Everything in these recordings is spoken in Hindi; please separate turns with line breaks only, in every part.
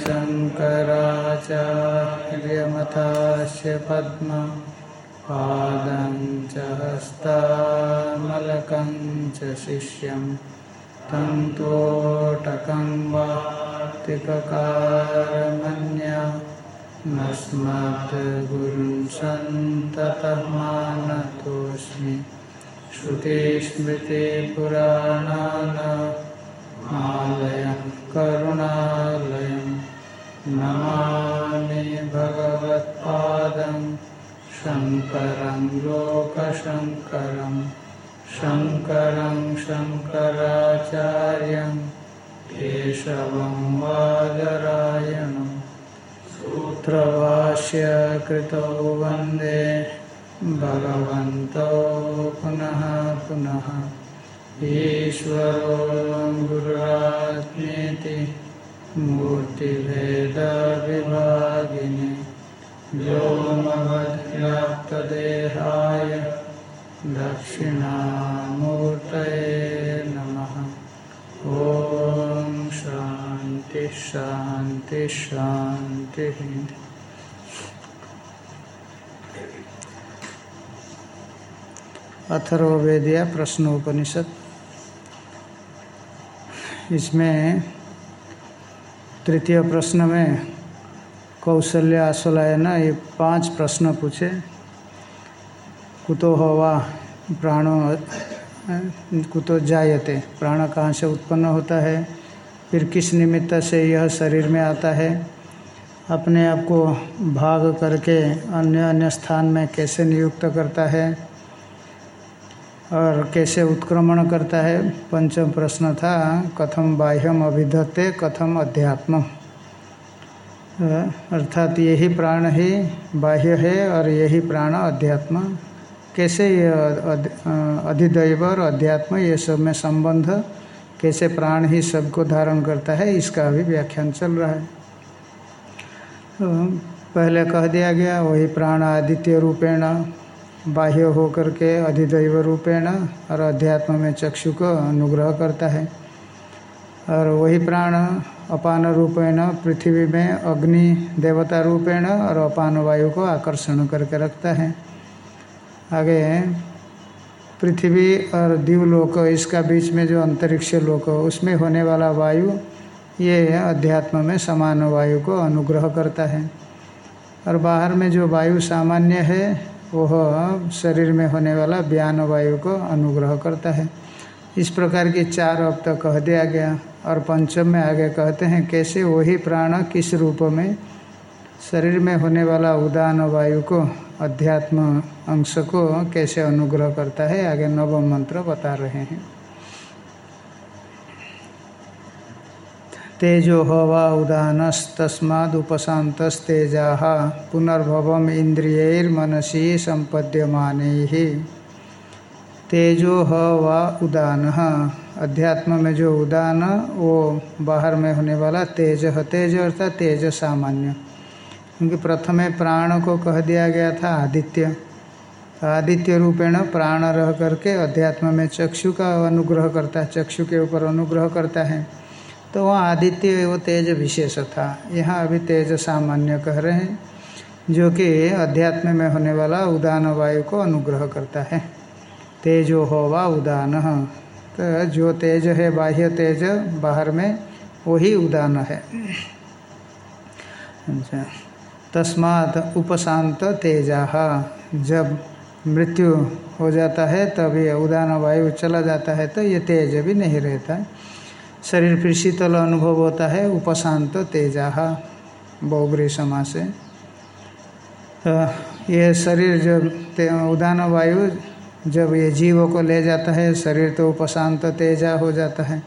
शङ्कराचार्यमथास्य पद्म पादं च हस्तामलकं च शिष्यं तन्तोटकं वातिककारमन्या नस्मद्गुरुं सन्ततः मानतोऽस्मि श्रुतिस्मृतिपुराणानामालयं करुणालयं नमामि भगवत्पादं शङ्करं लोकशङ्करं शङ्करं शङ्कराचार्यं केशवं वादरायणम् सूत्रभाष्य कृतौ वंदे भगवन्तौ पुनः पुनः ईश्वरो गुरुरात्मेति मूर्तिभेदविभागिनि व्योमवद्व्याप्तदेहाय दक्षिणामूर्तये नमः। ॐ शान्ति शान्ति शान्तिः। अथर्ववेदिया प्रश्नोपनिषद। इसमें तृतीय प्रश्न में कौशल्य आशलायन ये पाँच प्रश्न पूछे। कुतो हवा प्राणो, कुतो जायते, प्राण कहाँ से उत्पन्न होता है? फिर किस निमित्त से यह शरीर में आता है? अपने आप को भाग करके अन्य अन्य स्थान में कैसे नियुक्त करता है? और कैसे उत्क्रमण करता है? पंचम प्रश्न था, कथम बाह्यम अभिधत्ते, कथम अध्यात्म अर्थात यही प्राण ही बाह्य है और यही प्राण अध्यात्म। कैसे ये अधिदैव और अध्यात्म, ये सब में संबंध? कैसे प्राण ही सबको धारण करता है? इसका भी व्याख्यान चल रहा है। पहले कह दिया गया, वही प्राण आदित्य रूपेण। बाह्य होकर के अधिदैव रूपेण और अध्यात्म में चक्षु को अनुग्रह करता है। और वही प्राण अपान रूपेण पृथ्वी में अग्नि देवता रूपेण और अपान वायु को आकर्षण करके रखता है। आगे, पृथ्वी और दीवलोक इसका बीच में जो अंतरिक्ष लोक उसमें होने वाला वायु, ये अध्यात्म में समान वायु को अनुग्रह करता है। और बाहर में जो वायु सामान्य है वह शरीर में होने वाला बयान वायु को अनुग्रह करता है। इस प्रकार के चार अब तक कह दिया गया और पंचम में आगे कहते हैं, कैसे वही प्राण किस रूप में शरीर में होने वाला उदान वायु को, अध्यात्म अंश को कैसे अनुग्रह करता है, आगे नवम मंत्र बता रहे हैं। तेजो हवा उदानस्तस्मादुपशातस्तेजा पुनर्भव इंद्रियर्मनसी संपद्यमान तेजो हवा उदान। अध्यात्म में जो उदान, वो बाहर में होने वाला तेज तेज अर्थात तेज सामान्य। क्योंकि प्रथमे प्राण को कह दिया गया था आदित्य। आदित्य रूपेण प्राण रह करके अध्यात्म में चक्षु का अनुग्रह करता है। चक्षु के ऊपर अनुग्रह करता है। तो वहाँ आदित्य वो तेज विशेष था। यहाँ अभी तेज सामान्य कह रहे हैं, जो कि अध्यात्म में होने वाला उदान वायु को अनुग्रह करता है। तेजो हो वा उदान। तो जो तेज है, बाह्य तेज बाहर में, वही उदान है। अच्छा। तस्मात उपशांत तेजा। जब मृत्यु हो जाता है, तब ये उदान वायु चला जाता है तो ये तेज भी नहीं रहता। है शरीर फिर शीतल अनुभव होता है, उपशांत तेजा बहुग्री समा से। तो ये शरीर जब उदान वायु, जब ये जीव को ले जाता है, शरीर तो उपशांत तेजा हो जाता है।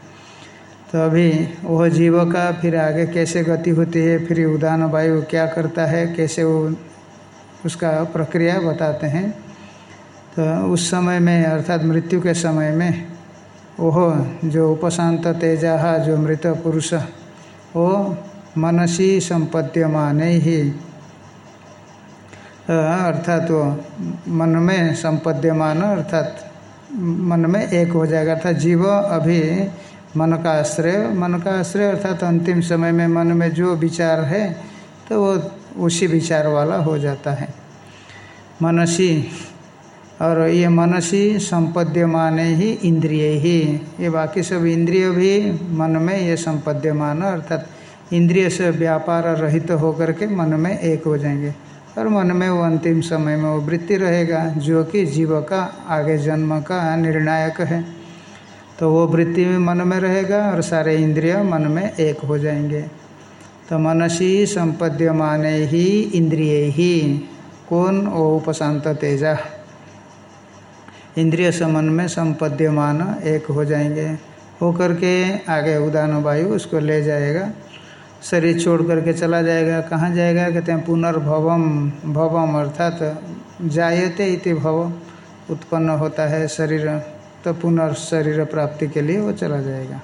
तो अभी वह जीव का फिर आगे कैसे गति होती है, फिर उदान वायु क्या करता है, कैसे वो उसका प्रक्रिया बताते हैं। तो उस समय में, अर्थात मृत्यु के समय में वह जो उपशांत तेजा, जो मृत पुरुष। वो मनसी संपद्यमान ही। अर्थात वो मन में संपद्यमान, अर्थात मन में एक हो जाएगा। अर्थात जीव अभी मन का आश्रय, मन का आश्रय, अर्थात अंतिम समय में मन में जो विचार है तो वो उसी विचार वाला हो जाता है। मनसी और ये मनसी संपद्यमान ही इंद्रिय। ही ये बाकी सब इंद्रिय भी मन में ये संपद्यमान, अर्थात इंद्रिय से व्यापार रहित तो होकर के मन में एक हो जाएँगे। और मन में वो अंतिम समय में वो वृत्ति रहेगा, जो कि जीव का आगे जन्म का निर्णायक है। तो वो वृत्ति में मन में रहेगा और सारे इंद्रिय मन में एक हो जाएँगे। तो मनसी संपद्यमान ही इंद्रिय। ही कौन? ओ उपशांत तेजा। इंद्रिय समन में संपद्यमान एक हो जाएँगे। होकर के आगे उदान वायु, उसको ले जाएगा। शरीर छोड़ करके चला जाएगा। कहाँ जाएगा? कहते हैं पुनर्भवम, भवम अर्थात जायते इति भव, उत्पन्न होता है शरीर। तो पुनर्शरीर प्राप्ति के लिए वो चला जाएगा।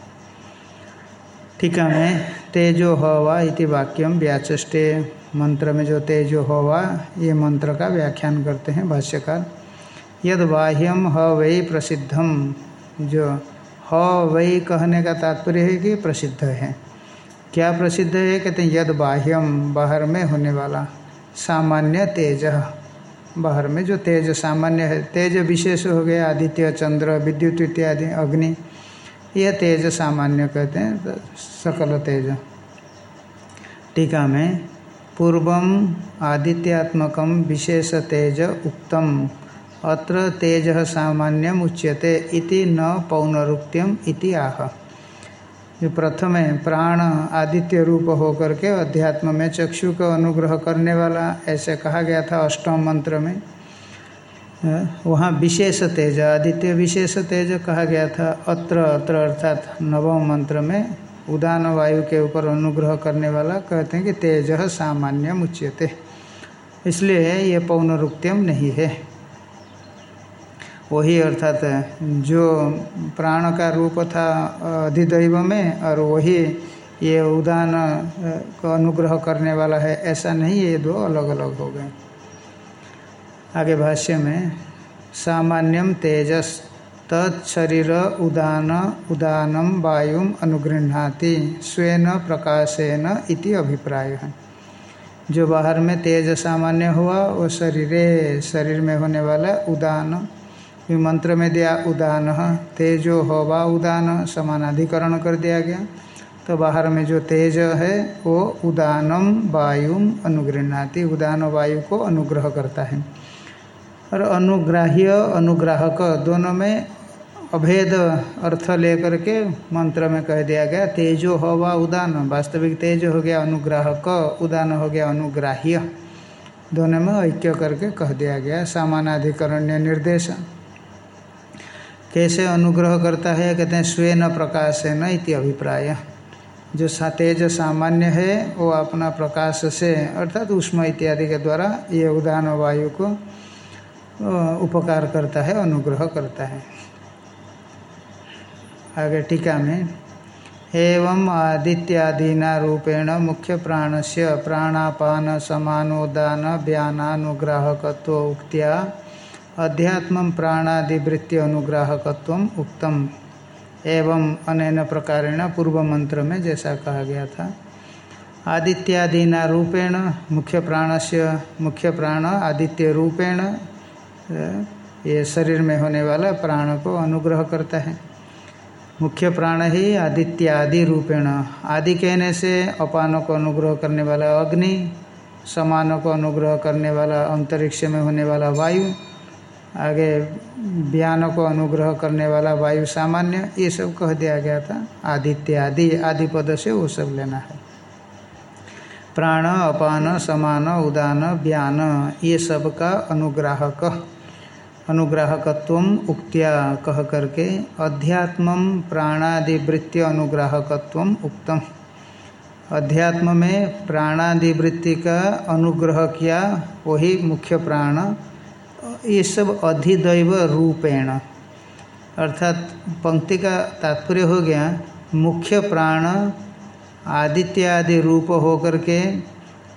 ठीक है तेजो हवा इति वाक्यम व्याचष्टे मंत्र में जो तेजो हवा, ये मंत्र का व्याख्यान करते हैं भाष्यकार। यद बाह्यम ह वही प्रसिद्धम जो ह वही कहने का तात्पर्य है कि प्रसिद्ध है। क्या प्रसिद्ध है? कहते हैं यद बाह्यम बाहर में होने वाला सामान्य तेज। बाहर में जो तेज, सामान्य है, तेज विशेष हो गया, आदित्य, चंद्र, विद्युत इत्यादि, अग्नि। यह तेज सामान्य कहते हैं सकल तेज। टीका में पूर्वम आदित्यात्मक विशेष तेज उक्तम। अत्र तेज सामान्यम उच्यते इति न पौनरुक्त्यम इति आह। जो प्रथम है प्राण आदित्य रूप होकर के अध्यात्म में चक्षु को अनुग्रह करने वाला, ऐसे कहा गया था अष्टम मंत्र में। वहाँ विशेष तेज, आदित्य विशेष तेज कहा गया था। अत्र अत्र अर्थात नवम मंत्र में उदान वायु के ऊपर अनुग्रह करने वाला कहते हैं कि तेज सामान्य मुच्यते इसलिए ये पौनरुक्त्यम नहीं है। वही अर्थात जो प्राण का रूप था अधिदैव में, और वही ये उदान को अनुग्रह करने वाला है, ऐसा नहीं, ये दो अलग अलग हो गए। आगे भाष्य में, सामान्यम तेजस तत्शरीर उदान, उदानम वायुम अनुगृहाति स्वेन प्रकाशेन इति अभिप्राय। है जो बाहर में तेज सामान्य हुआ, वो शरीरे, शरीर में होने वाला उदान मंत्र में दिया, उदान, तेजो, हवा, उदान, समानाधिकरण कर दिया गया। तो बाहर में जो तेज है, वो उदानम वायु अनुगृहणाति, उदान वायु को अनुग्रह करता है। और अनुग्राह्य, अनुग्राहक दोनों में अभेद अर्थ लेकर के मंत्र में कह दिया गया, तेजो, हवा, उदान। वास्तविक तेज हो गया, अनुग्राहक, उदान हो गया, अनुग्राह्य। दोनों में ऐक्य करके कह दिया गया, सामानाधिकरण्य निर्देश। कैसे अनुग्रह करता है? कहते हैं स्वेन प्रकाश है न इति अभिप्राय। जो तेज सामान्य है, वो अपना प्रकाश से, अर्थात उष्मा इत्यादि के द्वारा ये उदान वायु को उपकार करता है, अनुग्रह करता है। आगे टीका में, एवं आदित्यादीना रूपेण मुख्य प्राण से प्राणापान समानोदान व्यानानुग्राहकत्व उक्त्या अध्यात्म प्राणादिवृत्ति अनुग्राहकत्व उक्तम। एवं अनेन प्रकारेण पूर्व मंत्र में जैसा कहा गया था। आदित्यादीना रूपेण मुख्य प्राण से मुख्य प्राण आदित्य रूपेण ये शरीर में होने वाला प्राण को अनुग्रह करता है। मुख्य प्राण ही आदित्यादि रूपेण आदि कहने से अपानों को अनुग्रह करने वाला अग्नि, समानों को अनुग्रह करने वाला अंतरिक्ष में होने वाला वायु आगे बयान को अनुग्रह करने वाला वायु सामान्य, ये सब कह दिया गया था। आदित्य आदि आदि पद से वो सब लेना है। प्राण, अपान, समान, उदान व्यान ये सब का अनुग्राहक, अनुग्राहकत्व उक्त्या कह करके अध्यात्म प्राणादिवृत्ति अनुग्राहकत्व उक्तम अध्यात्म में प्राणादिवृत्ति का अनुग्रह किया, वही मुख्य प्राण ये सब अधिदैव रूपेण। अर्थात पंक्ति का तात्पर्य हो गया, मुख्य प्राण आदित्य आदि रूप होकर के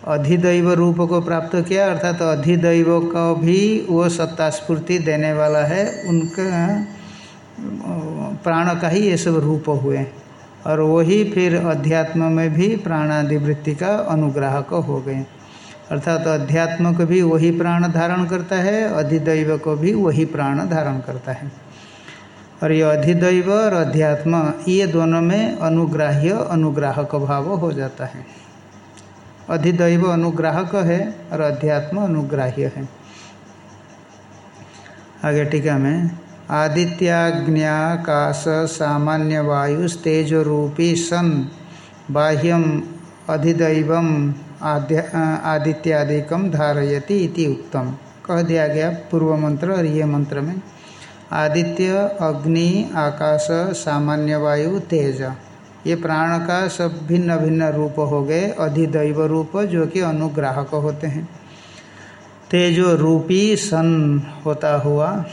अधिदैव रूप को प्राप्त किया, अर्थात अधिदैव का भी वो सत्ता स्फूर्ति देने वाला है, उनका, प्राण का ही ये सब रूप हुए। और वही फिर अध्यात्म में भी प्राणादि वृत्ति का अनुग्राहक हो गए। अर्थात तो अध्यात्म को भी वही प्राण धारण करता है, अधिदैव को भी वही प्राण धारण करता है। और ये अधिदैव और अध्यात्म, ये दोनों में अनुग्राह्य, अनुग्राहक भाव हो जाता है। अधिदैव अनुग्राहक है और अध्यात्म अनुग्राह्य है। आगे टीका में, आदित्याग्न्याकाश सामान्य वायुस्तेज रूपी सन, बाह्यम अधिदैव आदित्यादिकम धारयति इति उत्तम कह दिया गया पूर्व मंत्र और ये मंत्र में, आदित्य, अग्नि, आकाश, सामान्य वायु, तेज। ये प्राण का सब भिन्न भिन्न रूप हो गए, अधिदैव रूप जो कि अनुग्राहक होते हैं। तेजो रूपी सन होता हुआ,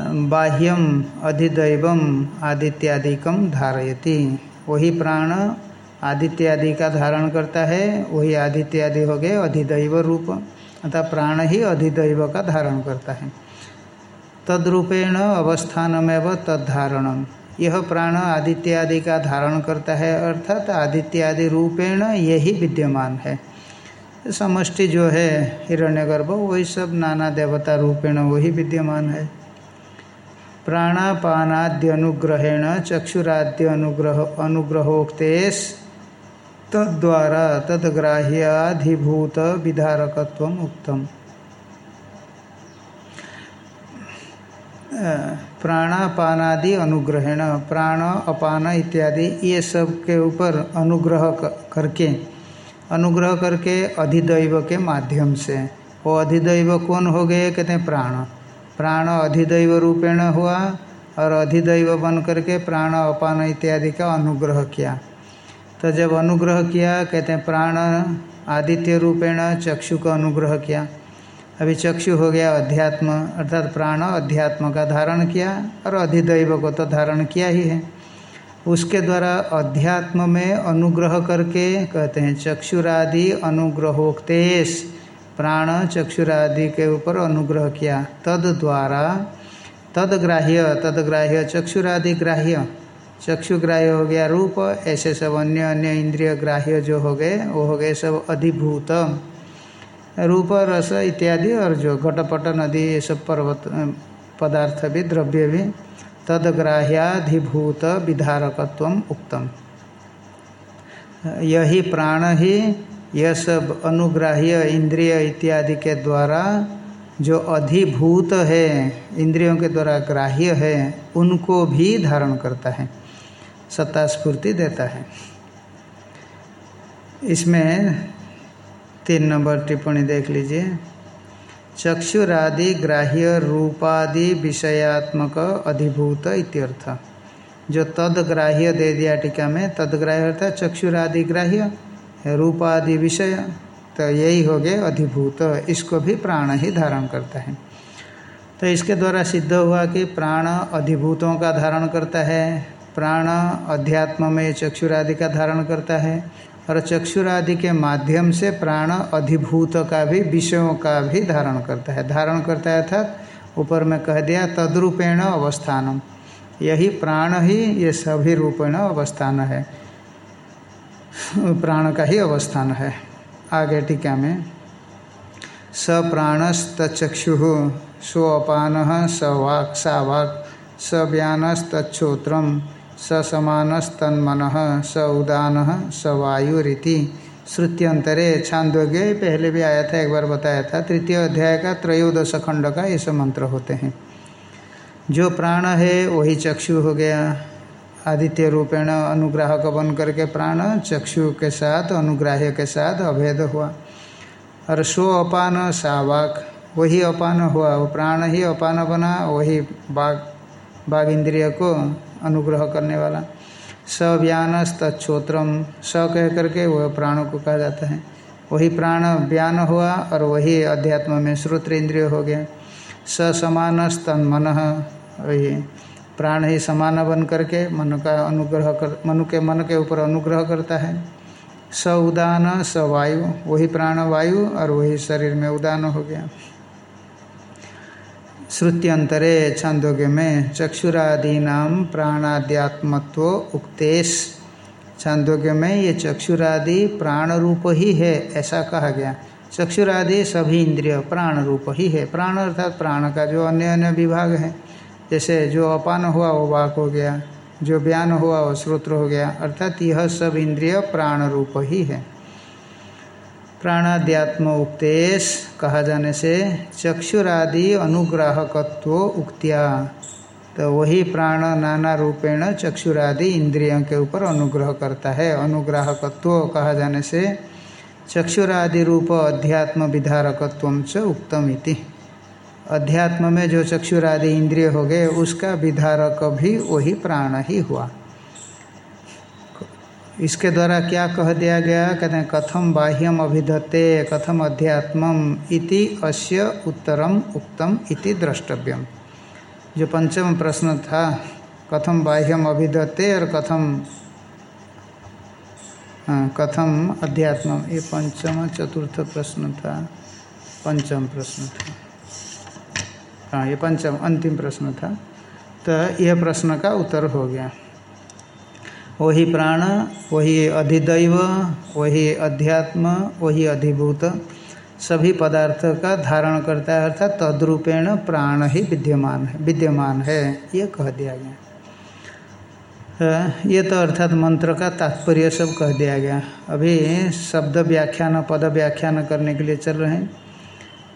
बाह्यम, अधिदैवम, आदित्यादिकम धारयति। वही प्राण आदित्यादि का धारण करता है, वही आदित्यादि हो गए, अधिदैव रूप। अतः प्राण ही अधिदैव का धारण करता है। तद्रूपेण अवस्थानमेव तद्धारणम। यह प्राण आदित्यादि का धारण करता है, अर्थात आदित्यादि रूपेण यही विद्यमान है। समष्टि जो है, हिरण्यगर्भ, वही सब नाना देवता रूपेण वही विद्यमान है। प्राणापानाद्य अनुग्रहेण चक्षुराद्य अनुग्रह अनुग्रहोक्तेश तद्वारा तदग्राह्याधिभूत विधारकत्व उत्तम प्राणापानादि अनुग्रहण, प्राण, अपान इत्यादि, ये सब के ऊपर अनुग्रह करके अनुग्रह करके अधिदैव के माध्यम से। वो अधिदैव कौन हो गए? कहते हैं प्राण। प्राण अधिदैव रूपेण हुआ और अधिदैव बन करके प्राण, अपान इत्यादि का अनुग्रह किया। तो जब अनुग्रह किया, कहते हैं, प्राण आदित्य रूपेण चक्षु का अनुग्रह किया। अभी चक्षु हो गया अध्यात्म, अर्थात प्राण अध्यात्म का धारण किया और अधिदैव को तो धारण किया ही है। उसके द्वारा अध्यात्म में अनुग्रह करके, कहते हैं, चक्षुरादि अनुग्रहोक्तेश, प्राण चक्षुरादि के ऊपर अनुग्रह किया। तद द्वारा तदग्राह्य तदग्राह्य चक्षुरादि ग्राह्य। चक्षुग्राह्य हो गया, रूप, ऐसे सब अन्य अन्य इंद्रिय ग्राह्य जो हो गए, वो हो गए सब अधिभूत रूप, रस इत्यादि और जो घटपट, नदी, ये सब पर्वत पदार्थ भी, द्रव्य भी, तदग्राह्याधिभूत विधारकत्व उक्तम। यही प्राण ही, यह सब अनुग्राह्य इंद्रिय इत्यादि के द्वारा जो अधिभूत है, इंद्रियों के द्वारा ग्राह्य है, उनको भी धारण करता है। सत्ता स्फूर्ति देता है। इसमें तीन नंबर टिप्पणी देख लीजिए। चक्षुरादि ग्राह्य रूपादि विषयात्मक अधिभूत इत्यर्थ। जो तदग्राह्य दे दिया टीका में, तदग्राह्य अर्थात चक्षुरादि ग्राह्य, रूपादि विषय तो यही हो गए अधिभूत। इसको भी प्राण ही धारण करता है। तो इसके द्वारा सिद्ध हुआ कि प्राण अधिभूतों का धारण करता है प्राण अध्यात्म में चक्षुरादि का धारण करता है और चक्षुरादि के माध्यम से प्राण अधिभूत का भी, विषयों का भी धारण करता है। धारण करता है अर्थात ऊपर में कह दिया, तद्रूपेण अवस्थानम। यही प्राण ही, ये सभी रूपेण अवस्थान है। प्राण का ही अवस्थान है। आगे टीका में स स्वपान स वाक् सा वाक् स व्यानस्तोत्रम स समानस्तन्मन स उदान स वायुरीति श्रुत्यंतरे छांदोग्य पहले भी आया था, एक बार बताया था, तृतीय अध्याय का त्रयोदश खंड का ये सब मंत्र होते हैं। जो प्राण है, वही चक्षु हो गया। आदित्य रूपेण अनुग्राहक बन करके प्राण, चक्षु के साथ, अनुग्राह्य के साथ अभेद हुआ। और स्व अपान सावाक, वही अपान हुआ। वो प्राण ही अपान बना, वही बाघ बाघ इंद्रिय को अनुग्रह करने वाला। सव्यान तत्ोत्रम स कह करके वह प्राणों को कहा जाता है। वही प्राण व्यान हुआ और वही अध्यात्म में श्रोत्र इंद्रिय हो गया। स समान स्तन मन, वही प्राण ही समान बन करके मन का अनुग्रह कर, मनु के मन के ऊपर अनुग्रह करता है। स उदान स वायु वही प्राण वायु और वही शरीर में उदान हो गया। श्रुत्यंतरे छांदोग्य में चक्षुरादीना प्राणाद्यात्मत्व उक्तेश। छांदोग्य में ये चक्षुरादि प्राण रूप ही है, ऐसा कहा गया। चक्षुरादि सभी इंद्रिय प्राण रूप ही है। प्राण अर्थात प्राण का जो अन्य अन्य विभाग है, जैसे जो अपान हुआ वो वाक हो गया, जो बयान हुआ वो श्रोत्र हो गया, अर्थात यह सब इंद्रिय प्राण रूप ही है। प्राणाध्यात्म उक्तेश कहा जाने से चक्षुरादि अनुग्राहकत्व उक्तिया। तो वही प्राण नाना रूपेण चक्षुरादि इंद्रियों के ऊपर अनुग्रह करता है। अनुग्राहकत्व कहा जाने से चक्षुरादि रूप अध्यात्म विधारकत्व च उक्तम इति। अध्यात्म में जो चक्षुरादि इंद्रिय हो गए, उसका विधारक भी वही प्राण ही हुआ। इसके द्वारा क्या कह दिया गया? कहते हैं कथम बाह्यम अभिधत्ते, कथम अध्यात्मम इति अस्य उत्तरम उक्तम इति द्रष्टव्यम। जो पंचम प्रश्न था कथम बाह्यम अभिधत्ते और कथम हाँ कथम अध्यात्म ये पंचम चतुर्थ प्रश्न था, पंचम प्रश्न था। हाँ ये पंचम, अंतिम प्रश्न था। तो यह प्रश्न का उत्तर हो गया। वही प्राण, वही अधिदैव, वही अध्यात्म, वही अधिभूत, सभी पदार्थ का धारण करता है अर्थात तद्रूपेण प्राण ही विद्यमान है विद्यमान है, ये कह दिया गया। ये तो अर्थात मंत्र का तात्पर्य सब कह दिया गया। अभी शब्द व्याख्यान, पद व्याख्यान करने के लिए चल रहे हैं।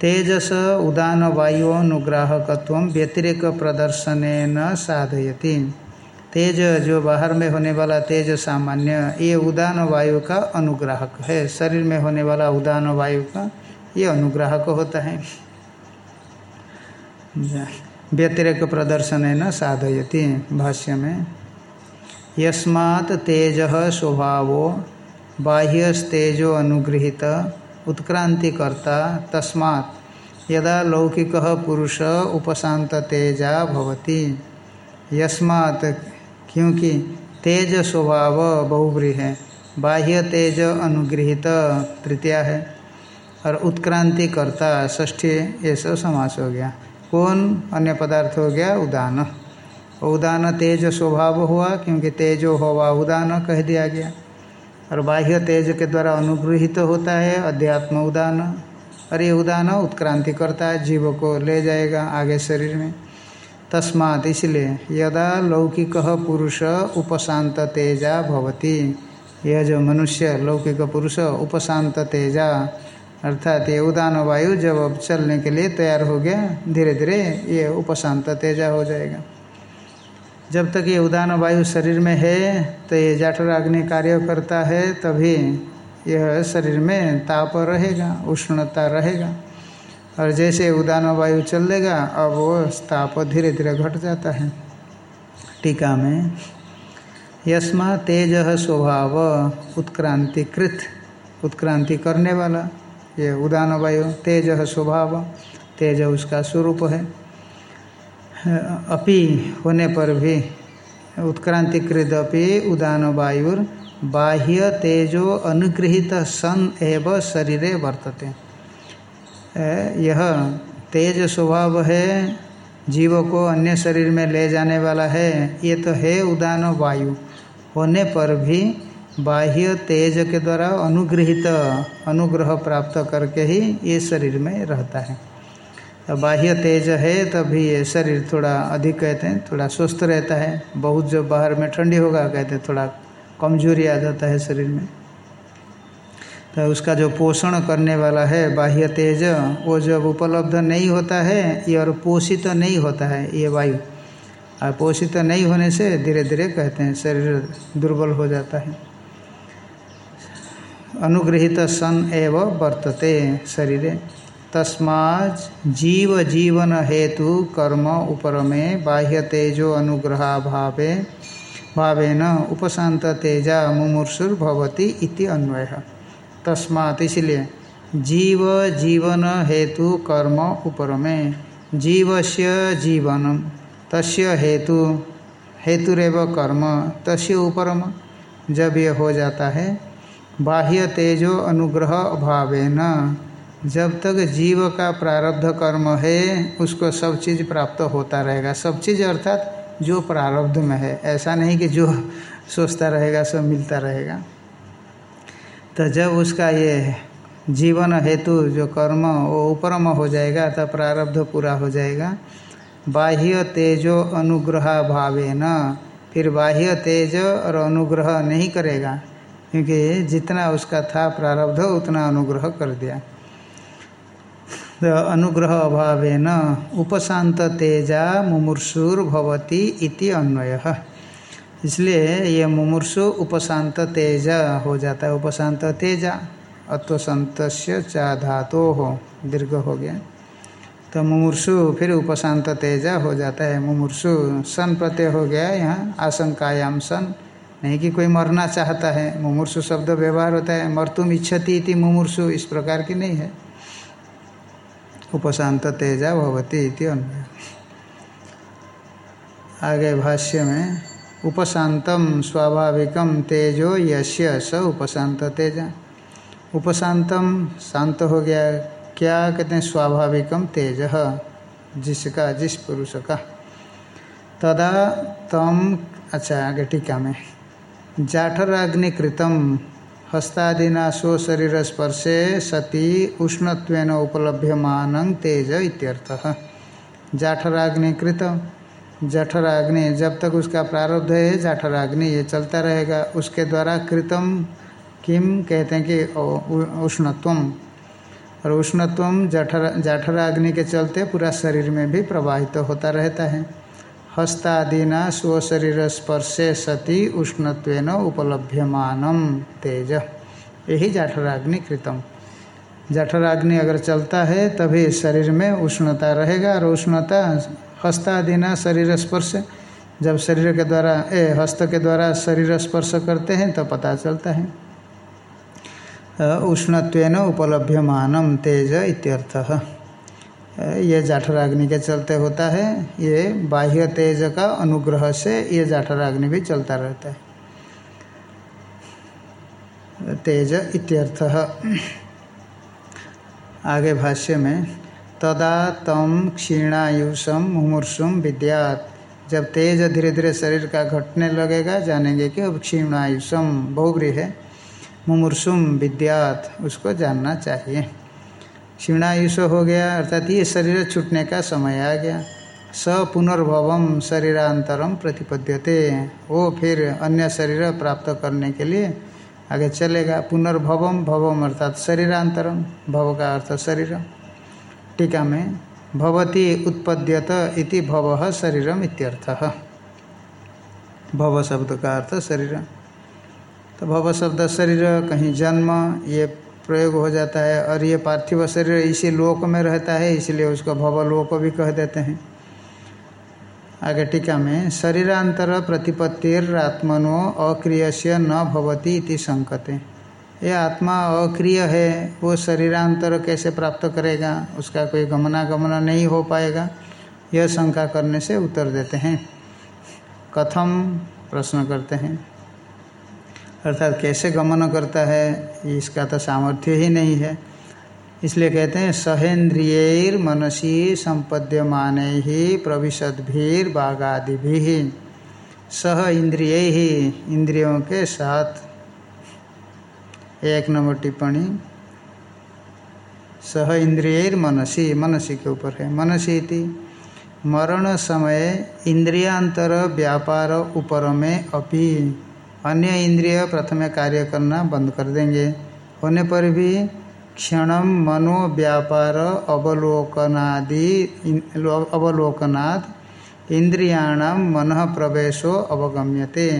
तेजस उदान वायु अनुग्राहकत्व, व्यतिरिक प्रदर्शन न साधयती। तेज जो बाहर में होने वाला तेज सामान्य, ये उदान वायु का अनुग्राहक है। शरीर में होने वाला उदान वायु का ये अनुग्राहक होता है। व्यतिरेक प्रदर्शन है न, साधयती भाष्य में। यस्मात् तेज स्वभाव, बाह्यस्तेजो अनुगृहित, उत्क्रांतिकर्ता, तस्मात्। यदा लौकिक पुरुष उपशांत तेजा भवति। यस्मात् क्योंकि तेज स्वभाव बहुब्री है। बाह्य तेज अनुगृहित तृतीया है। और उत्क्रांति करता ष्ठी ये सब समास हो गया। कौन अन्य पदार्थ हो गया? उदान। उदान तेज स्वभाव हुआ क्योंकि तेजो होवा उदान कह दिया गया। और बाह्य तेज के द्वारा अनुग्रहित तो होता है अध्यात्म उदान। और ये उदान उत्क्रांति करता है जीव को ले जाएगा आगे शरीर में। तस्मात इसलिए यदा लौकिक पुरुष उपशांत तेजा भवती। यह जो मनुष्य लौकिक पुरुष उपशांत तेजा अर्थात ये उदान वायु जब अब चलने के लिए तैयार हो गया धीरे धीरे ये उपशांत तेजा हो जाएगा। जब तक ये उदान वायु शरीर में है तो ये जाठराग्नि कार्य करता है, तभी यह शरीर में ताप रहेगा, उष्णता रहेगा। और जैसे उदान वायु चलेगा अब वो ताप धीरे धीरे घट जाता है। टीका में, यस्मा तेज स्वभाव उत्क्रांतिकृत। उत्क्रांति करने वाला, ये उदान वायु, तेज स्वभाव, तेज उसका स्वरूप है। अपि होने पर भी उत्क्रांतिकृत अपि उदान वायुर बाह्य तेजो अनुगृहित सन एव शरीरे वर्तते। यह तेज स्वभाव है, जीव को अन्य शरीर में ले जाने वाला है। ये तो है उदान वायु। होने पर भी बाह्य तेज के द्वारा अनुग्रहित, अनुग्रह प्राप्त करके ही ये शरीर में रहता है। बाह्य तेज है, तभी ये शरीर थोड़ा अधिक कहते हैं, थोड़ा स्वस्थ रहता है। बहुत जो बाहर में ठंडी होगा, कहते हैं थोड़ा कमज़ोरी आ जाता है शरीर में। तो उसका जो पोषण करने वाला है, बाह्य तेज, वो जब उपलब्ध नहीं होता है, ये और पोषित तो नहीं होता है, ये वायु। और पोषित तो नहीं होने से धीरे धीरे कहते हैं, शरीर दुर्बल हो जाता है। अनुगृहित सन एव वर्तते शरीर। तस्मा जीव जीवन हेतु कर्म उपरमे बाह्य तेजो अनुग्रहाभावे भावेन उपशांत तेजा मुमूर्षुर्भवती इति अन्वय। तस्मात् इसलिए जीव जीवन हेतु कर्म उपरमे। जीवस्य जीवन, तस्य हेतु, हेतुरेव कर्म, तस्य उपरम। जब यह हो जाता है, बाह्य तेजो अनुग्रह अभावेन जब तक जीव का प्रारब्ध कर्म है, उसको सब चीज़ प्राप्त होता रहेगा। सब चीज़ अर्थात जो प्रारब्ध में है, ऐसा नहीं कि जो सोचता रहेगा, सब मिलता रहेगा। तो जब उसका ये जीवन हेतु जो कर्म, वो उपरम हो जाएगा तो प्रारब्ध पूरा हो जाएगा। बाह्य तेजो अनुग्रह भावे न। फिर बाह्य तेज और अनुग्रह नहीं करेगा, क्योंकि जितना उसका था प्रारब्ध, उतना अनुग्रह कर दिया। तो अनुग्रह अभाव न। उपशांत तेजा मुमूर्षुर भवती इति अन्वय। इसलिए ये मुमूर्षु उपशांत तेज हो जाता है। उपशांत तेजा अत्वसंत चा धातो हो दीर्घ हो गया। तो मुमूर्षु फिर उपशांत तेजा हो जाता है। मुमूर्षु सन प्रत्यय हो गया यहाँ, आशंकायाम सन। नहीं कि कोई मरना चाहता है। मुमूर्षु शब्द व्यवहार होता है। मरतुम इच्छति इति मुमूर्षु, इस प्रकार की नहीं है। उपशांत तेजा भवती इति आगे भाष्य में उपशांतम स्वाभाविकम तेजो यश्य स उपशांत तेजा। उपशांतम शांत हो गया। क्या कहते हैं? स्वाभाविकम तेज, जिसका, जिस पुरुष का। तदा तम अच्छा आगे टीका में। जाठराग्निकृतम हस्तादिना स्व शरीर स्पर्शे सती उष्णत्वेन उपलभ्यमान तेज इत्यर्थः। जाठराग्निकृत जठराग्नि, जब तक उसका प्रारब्ध है, जाठराग्नि ये चलता रहेगा। उसके द्वारा कृतम किम कहते हैं कि उष्णत्वम। और उष्णत्व जठर, जाठराग्नि के चलते पूरा शरीर में भी प्रवाहित तो होता रहता है। हस्तादिना स्व शरीर स्पर्शे सती उष्णत्वेन उपलभ्यमानम तेज। यही जाठराग्नि कृतम। जठराग्नि अगर चलता है, तभी शरीर में उष्णता रहेगा और उष्णता हस्तादिना शरीर स्पर्श। जब शरीर के द्वारा, ए, हस्त के द्वारा शरीर स्पर्श करते हैं तो पता चलता है। उष्णत्वेन उपलभ्यमानम तेज इत्यर्थः। ये जाठराग्नि के चलते होता है। ये बाह्य तेज का अनुग्रह से ये जाठराग्नि भी चलता रहता है। तेज इत्यर्थः। आगे भाष्य में तदा तम क्षीणायुषम मुमूर्षुम विद्यात। जब तेज धीरे धीरे शरीर का घटने लगेगा, जानेंगे कि अब क्षीणायुषम बहुग्री है, मुमूर्षुम विद्यात, उसको जानना चाहिए। क्षीणायुष हो गया, अर्थात ये शरीर छूटने का समय आ गया। स पुनर्भवम शरीरांतरम प्रतिपद्यते। वो फिर अन्य शरीर प्राप्त करने के लिए आगे चलेगा। पुनर्भवम, भवम अर्थात शरीरांतरम, भव का अर्थ शरीर। टीका में भवती उत्पद्यत इति भव शरीरम इत्यर्थ। भव शब्द का अर्थ शरीर। तो भव शब्द शरीर, कहीं जन्म, ये प्रयोग हो जाता है और ये पार्थिव शरीर इसी लोक में रहता है, इसलिए उसको भवलोक भी कह देते हैं। आगे टीका में, शरीरांतर प्रतिपत्तिर आत्मनो अक्रिय न भवती इति संकते। ये आत्मा अक्रिय है, वो शरीरांतर कैसे प्राप्त करेगा, उसका कोई गमनागमन नहीं हो पाएगा। यह शंका करने से उत्तर देते हैं। कथम प्रश्न करते हैं। अर्थात कैसे गमन करता है, इसका तो सामर्थ्य ही नहीं है। इसलिए कहते हैं, सहेन्द्रियर मनसी संपद्यमान ही प्रविशदभीर बाघादि भी सह इंद्रिय ही इंद्रियों के साथ एक नंबर टिप्पणी। सह इंद्रियर मनसी मनसी के ऊपर है। मनसी मरण समय इंद्रियांतर व्यापार ऊपर में अभी अन्य इंद्रिय प्रथम कार्य करना बंद कर देंगे। होने पर भी क्षण मनो व्यापार अवलोकनादि अवलोकनाद इंद्रियाणाम मन प्रवेशो अवगम्यते।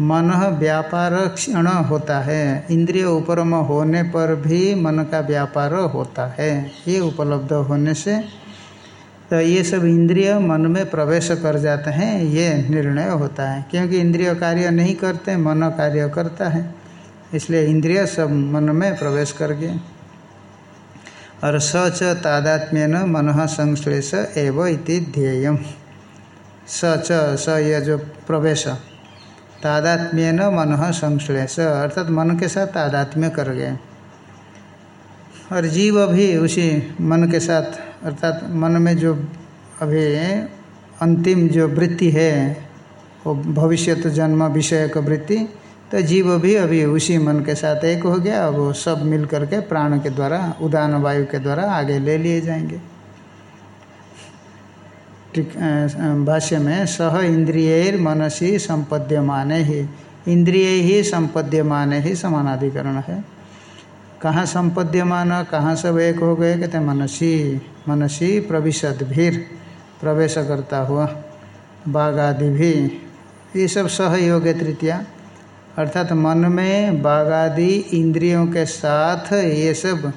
मन व्यापार क्षण होता है। इंद्रिय उपरम होने पर भी मन का व्यापार होता है। ये उपलब्ध होने से तो ये सब इंद्रिय मन में प्रवेश कर जाते हैं, ये निर्णय होता है। क्योंकि इंद्रिय कार्य नहीं करते, मन कार्य करता है। इसलिए इंद्रिय सब मन में प्रवेश कर गए। और सच तादात्म्य न मन संश्लेष एव इति ध्येयम। सच स यह जो प्रवेश तादात्म्य न मन संश्लेष, अर्थात मन के साथ तादात्म्य कर गए। और जीव भी उसी मन के साथ, अर्थात मन में जो अभी अंतिम जो वृत्ति है, वो भविष्यत जन्म विषय का वृत्ति तो जीव भी अभी उसी मन के साथ एक हो गया, अब वो सब मिल करके प्राण के द्वारा, उदान वायु के द्वारा आगे ले लिए जाएँगे। भाष्य में, सह इंद्रिय मनसी संपद्यमान ही। इंद्रिय ही संपद्यमान ही समानाधिकरण है। कहाँ संपद्यमान, कहाँ सब एक हो गए, कहते मनसी मनसी प्रविशद भीर प्रवेश करता हुआ, बाघ आदि भी। ये सब सहयोग तृतीया। अर्थात मन में बाघ इंद्रियों के साथ ये सब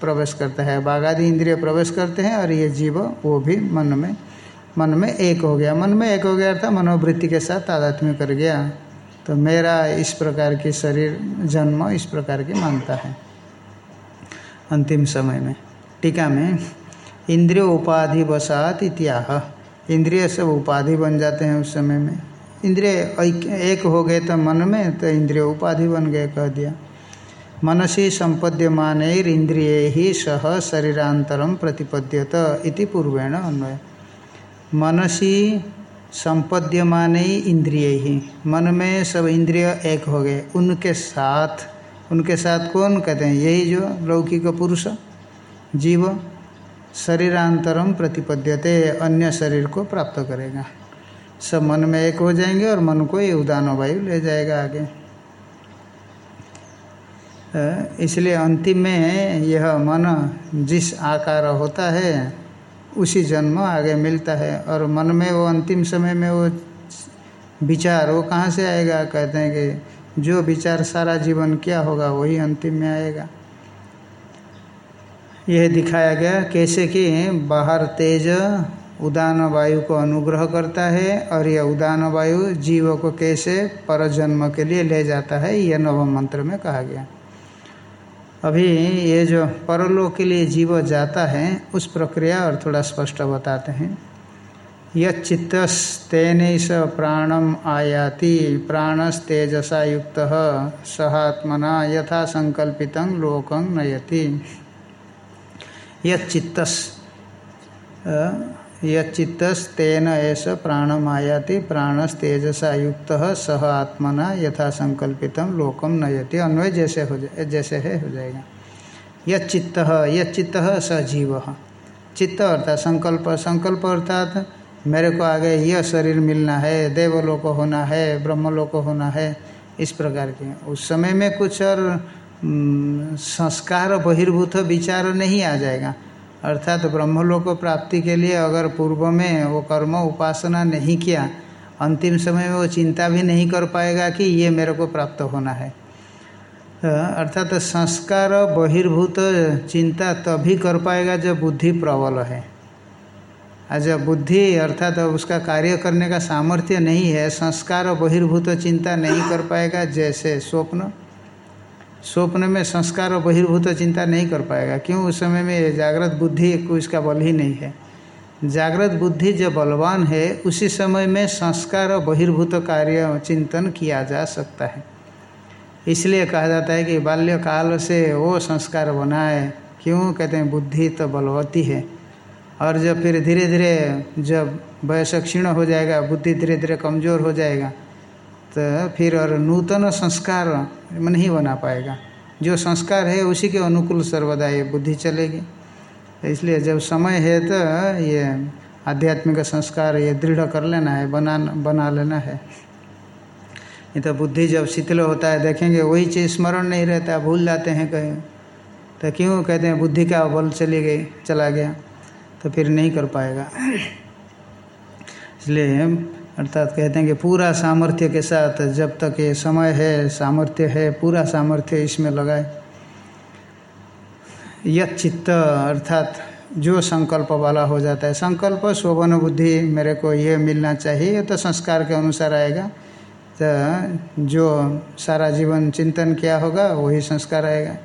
प्रवेश करता है। बाघ इंद्रिय प्रवेश करते हैं और ये जीव, वो भी मन में। मन में एक हो गया। मन में एक हो गया अर्थात मनोवृत्ति के साथ तादात्म्य कर गया। तो मेरा इस प्रकार की शरीर जन्म इस प्रकार की मानता है। अंतिम समय में। टीका में, इंद्रिय उपाधि वसात इत्याह। इंद्रिय सब उपाधि बन जाते हैं उस समय में। इंद्रिय एक हो गए तो मन में तो इंद्रिय उपाधि बन गए कह दिया। मनसी संपद्यमान इंद्रिय ही सह शरीरांतरम प्रतिपद्यत इति पूर्वेण अन्वय। मनसी संपद्यमान इंद्रिय। ही मन में सब इंद्रिय एक हो गए। उनके साथ उनके साथ कौन कहते हैं? यही जो लौकिक पुरुष, जीव शरीरांतरम प्रतिपद्यते, अन्य शरीर को प्राप्त करेगा। सब मन में एक हो जाएँगे और मन को ये उदान वायु ले जाएगा आगे। इसलिए अंतिम में यह मन जिस आकार होता है उसी जन्म आगे मिलता है और मन में वो अंतिम समय में वो विचार, वो कहाँ से आएगा? कहते हैं कि जो विचार सारा जीवन क्या होगा, वही अंतिम में आएगा। यह दिखाया गया कैसे कि बाहर तेज उदान वायु को अनुग्रह करता है और यह उदान वायु जीव को कैसे पर जन्म के लिए ले जाता है, यह नवम मंत्र में कहा गया। अभी ये जो परलोक के लिए जीव जाता है, उस प्रक्रिया और थोड़ा स्पष्ट बताते हैं। यच्चित्तस्तेन स प्राणम आयाति, प्राणस्तेजसा युक्त, सहात्मना यथा संकल्पित लोकं नयति। यच्चित्तस यच्चित्तस्तेन एस प्राणम आयाति प्राणस्तेजसा युक्त सह आत्मना यथा संकल्पित लोकम नयति। अन्वय जैसे हो जाए जैसे है, हो जाएगा। यच्चित्त यच्चित्त स जीव। चित्त अर्थात संकल्प। संकल्प अर्थात मेरे को आगे यह शरीर मिलना है, देवलोक होना है, ब्रह्मलोक होना है, इस प्रकार के। उस समय में कुछ और संस्कार बहिर्भूत विचार नहीं आ जाएगा। अर्थात ब्रह्मलोक प्राप्ति के लिए अगर पूर्व में वो कर्म उपासना नहीं किया, अंतिम समय में वो चिंता भी नहीं कर पाएगा कि ये मेरे को प्राप्त होना है। अर्थात संस्कार बहिर्भूत चिंता तभी कर पाएगा जब बुद्धि प्रबल है। जब बुद्धि अर्थात उसका कार्य करने का सामर्थ्य नहीं है, संस्कार बहिर्भूत चिंता नहीं कर पाएगा, जैसे स्वप्न। स्वप्न में संस्कार और बहिर्भूत चिंता नहीं कर पाएगा। क्यों? उस समय में जागृत बुद्धि को इसका बल ही नहीं है। जागृत बुद्धि जो बलवान है, उसी समय में संस्कार और बहिर्भूत कार्य चिंतन किया जा सकता है। इसलिए कहा जाता है कि बाल्यकाल से वो संस्कार बना है क्यों? कहते हैं, बुद्धि तो बलवती है। और जब फिर धीरे धीरे जब वयस क्षीण हो जाएगा, बुद्धि धीरे धीरे कमज़ोर हो जाएगा तो फिर और नूतन संस्कार नहीं बना पाएगा। जो संस्कार है, उसी के अनुकूल सर्वदा ये बुद्धि चलेगी। इसलिए जब समय है तो ये आध्यात्मिक संस्कार ये दृढ़ कर लेना है, बना बना लेना है। ये तो बुद्धि जब शिथिल होता है, देखेंगे वही चीज़ स्मरण नहीं रहता, भूल जाते हैं कहीं। तो क्यों? कहते हैं, बुद्धि का बल चली गई, चला गया तो फिर नहीं कर पाएगा। इसलिए अर्थात कहते हैं कि पूरा सामर्थ्य के साथ जब तक ये समय है, सामर्थ्य है, पूरा सामर्थ्य इसमें लगाए यह चित्त अर्थात जो संकल्प वाला हो जाता है। संकल्प शोभन बुद्धि मेरे को ये मिलना चाहिए ये तो संस्कार के अनुसार आएगा। तो जो सारा जीवन चिंतन किया होगा, वही संस्कार आएगा।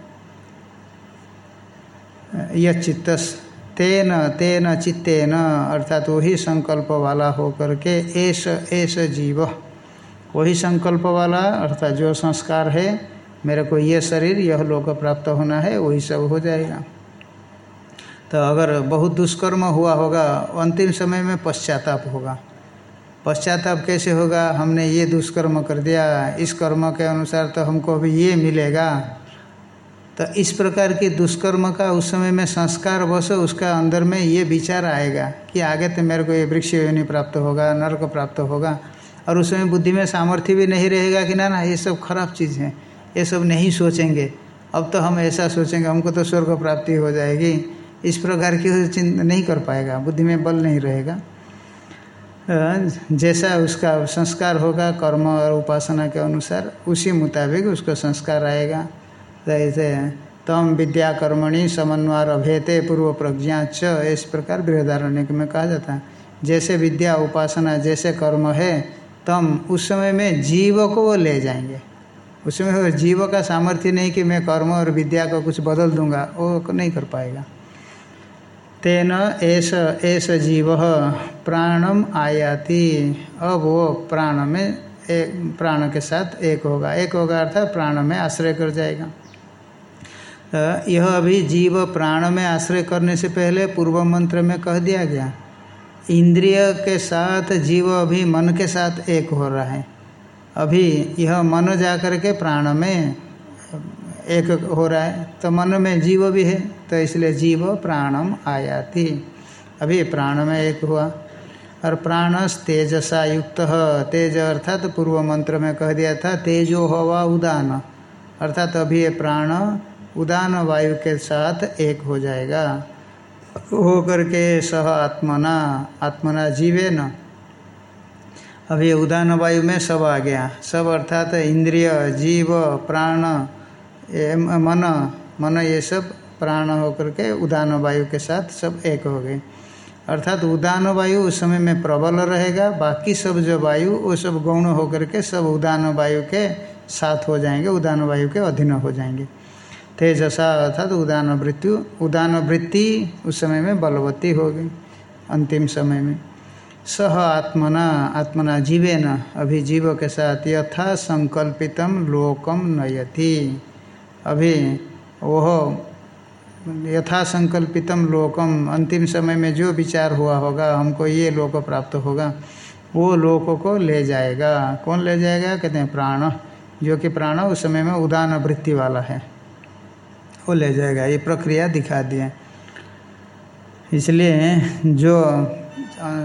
यह चित्त तेन तेन चित्तेन, अर्थात वही संकल्प वाला हो करके ऐस ऐस जीव। वही संकल्प वाला अर्थात जो संस्कार है, मेरे को ये शरीर, यह लोक प्राप्त होना है, वही सब हो जाएगा। तो अगर बहुत दुष्कर्म हुआ होगा, अंतिम समय में पश्चाताप होगा। पश्चाताप कैसे होगा? हमने ये दुष्कर्म कर दिया, इस कर्म के अनुसार तो हमको अभी ये मिलेगा। तो इस प्रकार के दुष्कर्म का उस समय में संस्कार बस उसका अंदर में ये विचार आएगा कि आगे तो मेरे को ये वृक्ष योनि प्राप्त होगा, नर्क प्राप्त होगा। और उस समय बुद्धि में सामर्थ्य भी नहीं रहेगा कि ना ना, ये सब खराब चीज़ है, ये सब नहीं सोचेंगे। अब तो हम ऐसा सोचेंगे, हमको तो स्वर्ग प्राप्ति हो जाएगी। इस प्रकार की चिंता नहीं कर पाएगा, बुद्धि में बल नहीं रहेगा। जैसा उसका संस्कार होगा, कर्म और उपासना के अनुसार, उसी मुताबिक उसका संस्कार आएगा। जैसे तम विद्या कर्मणि समन्वय अभेते पूर्व प्रज्ञा च। इस प्रकार बृहदारण्य में कहा जाता है। जैसे विद्या उपासना, जैसे कर्म है, तम उस समय में जीव को वो ले जाएँगे। उसमें जीव का सामर्थ्य नहीं कि मैं कर्म और विद्या को कुछ बदल दूँगा, वो नहीं कर पाएगा। तेन ऐस ऐस जीव प्राणम आयाति। अब वो प्राण में एक प्राण के साथ एक होगा। एक होगा अर्थात प्राण में आश्रय कर जाएगा। यह अभी जीव प्राण में आश्रय करने से पहले पूर्व मंत्र में कह दिया गया। इंद्रिय के साथ जीव अभी मन के साथ एक हो रहा है। अभी यह मन जाकर के प्राण में एक हो रहा है। तो मन में जीव भी है तो इसलिए जीव प्राणम आयाति। अभी प्राण में एक हुआ। और प्राणस तेजसा युक्त तेज अर्थात तो पूर्व मंत्र में कह दिया था, तेजो हवा उदान। अर्थात तो अभी ये प्राण उदान वायु के साथ एक हो जाएगा। हो करके सह आत्मना आत्मना जीवे न। अभी उदान वायु में सब आ गया। सब अर्थात इंद्रिय, जीव, प्राण मन मन ये सब प्राण होकर के उदान वायु के साथ सब एक हो गए। अर्थात उदान वायु उस समय में प्रबल रहेगा। बाकी सब जो वायु, वो सब गौण होकर के सब उदान वायु के साथ हो जाएँगे, उदान वायु के अधीन हो जाएँगे। तेजसा अर्थात उदान वृत्यु उदान वृत्ति उस समय में बलवती होगी अंतिम समय में। सह आत्मना आत्मना जीवे न अभी जीव के साथ यथा संकल्पितम लोकम नयति। अभी वह यथा संकल्पितम लोकम, अंतिम समय में जो विचार हुआ होगा, हमको ये लोक प्राप्त होगा, वो लोक को ले जाएगा। कौन ले जाएगा? कहते हैं प्राण, जो कि प्राण उस समय में उदान वृत्ति वाला है। वो ले जाएगा। ये प्रक्रिया दिखा दिए इसलिए जो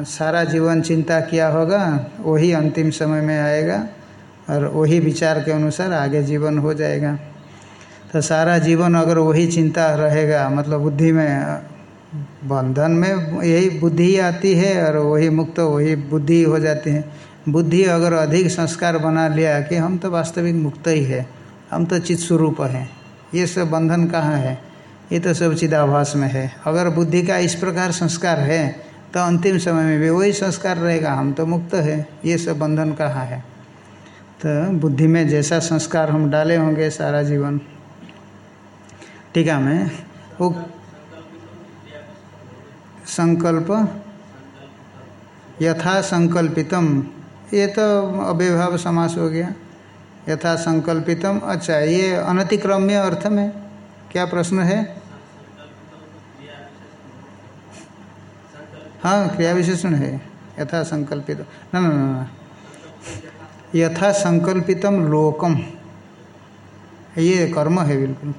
सारा जीवन चिंता किया होगा, वही अंतिम समय में आएगा और वही विचार के अनुसार आगे जीवन हो जाएगा। तो सारा जीवन अगर वही चिंता रहेगा मतलब बुद्धि में बंधन में यही बुद्धि आती है और वही मुक्त, वही बुद्धि हो जाती है। बुद्धि अगर अधिक संस्कार बना लिया कि हम तो वास्तविक मुक्त ही है, हम तो चित स्वरूप हैं। ये सब बंधन कहाँ है? ये तो सब चिदाभास में है। अगर बुद्धि का इस प्रकार संस्कार है तो अंतिम समय में भी वही संस्कार रहेगा। हम तो मुक्त है। ये सब बंधन कहाँ है? तो बुद्धि में जैसा संस्कार हम डाले होंगे सारा जीवन। टीका में वो संकल्प यथा संकल्पितम ये तो अव्यभाव समास हो गया। यथा संकल्पितम अच्छा ये अनतिक्रम्य अर्थ में क्या प्रश्न है? हाँ क्रिया विशेषण है। यथा संकल्पित न न न। यथा संकल्पितम लोकम। ये कर्म है बिल्कुल।